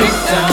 Break down.